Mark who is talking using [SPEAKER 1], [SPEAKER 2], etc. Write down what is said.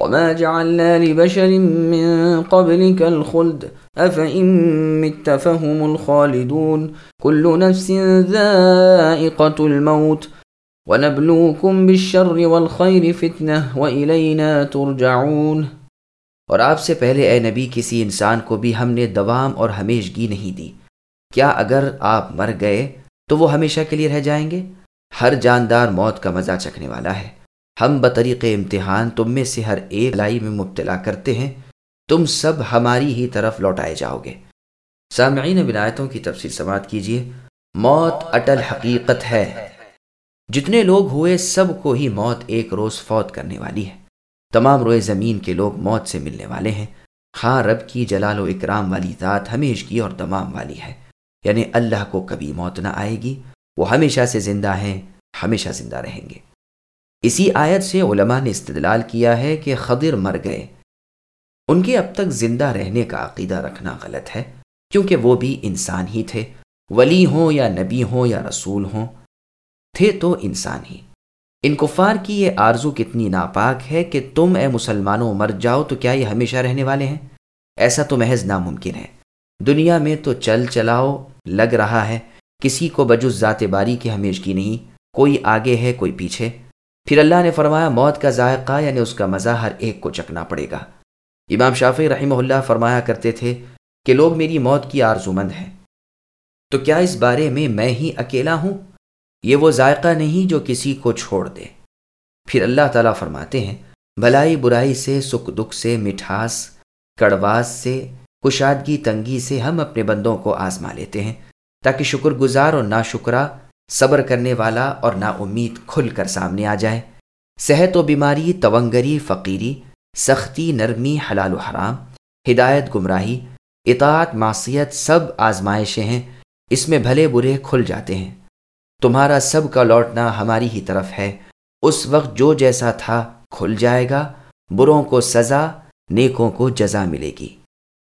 [SPEAKER 1] وما جعلنا لبشر من قبلك الخلد أفإن مت فهم الخالدون كل نفس ذائقة الموت ونبلوكم بالشر والخير فتنة وإلينا ترجعون
[SPEAKER 2] اور آپ سے پہلے اے نبی کسی انسان کو بھی ہم نے دوام اور ہمیشگی نہیں دی۔ کیا اگر آپ مر گئے تو وہ ہمیشہ کے لیے رہ جائیں گے؟ ہر جاندار موت کا مزہ چکھنے والا ہے۔ ہم بطریق امتحان تم میں سے ہر ایک لائی میں مبتلا کرتے ہیں، تم سب ہماری ہی طرف لوٹائے جاؤ گے۔ سامعین بنایتوں کی تفصیل سماعت کیجیے۔ موت اٹل حقیقت ہے۔ جتنے لوگ ہوئے سب کو ہی موت ایک روز فوت کرنے والی ہے۔ تمام روئے زمین کے لوگ موت سے ملنے والے ہیں۔ خاں رب کی جلال و اکرام والی ذات ہمیش کی اور تمام والی ہے۔ یعنی اللہ کو کبھی موت نہ آئے گی۔ وہ ہمیشہ سے زندہ ہیں، ہمیشہ زندہ رہیں گے۔ اسی آیت سے علماء نے استدلال کیا ہے کہ خضر مر گئے۔ ان کے اب تک زندہ رہنے کا عقیدہ رکھنا غلط ہے، کیونکہ وہ بھی انسان ہی تھے۔ ولی ہوں یا نبی ہوں یا رسول ہوں، تھے تو انسان ہی۔ ان کفار کی یہ آرزو کتنی ناپاک ہے کہ تم اے مسلمانوں مر جاؤ تو کیا یہ ہمیشہ رہنے والے ہیں؟ ایسا تو محض ناممکن ہے۔ دنیا میں تو چل چلاؤ لگ رہا ہے، کسی کو بجز ذات باری کی ہمیش کی نہیں، کوئی آگے ہے، کوئی پیچھے۔ پھر اللہ نے فرمایا، موت کا ذائقہ یعنی اس کا مزہ ہر ایک کو چکنا پڑے گا۔ امام شافی رحمہ اللہ فرمایا کرتے تھے کہ لوگ میری موت کی آرزومند ہیں۔ تو کیا اس بارے میں میں ہی اکیلا ہوں؟ یہ وہ ذائقہ نہیں جو کسی کو چھوڑ دے۔ پھر اللہ تعالیٰ فرماتے ہیں، بھلائی برائی سے، سکھ دکھ سے، مٹھاس، کڑواس سے، کشادگی تنگی سے ہم اپنے بندوں کو آزما لیتے ہیں تاکہ شکر گزار اور نا شکرا صبر کرنے والا اور نا امید کھل کر سامنے آ جائے۔ صحت و بیماری، تونگری، فقیری، سختی، نرمی، حلال و حرام، ہدایت، گمراہی، اطاعت، معصیت سب آزمائشیں ہیں۔ اس میں بھلے برے کھل جاتے ہیں۔ تمہارا سب کا لوٹنا ہماری ہی طرف ہے۔ اس وقت جو جیسا تھا کھل جائے گا۔ بروں کو سزا، نیکوں کو جزا ملے گی۔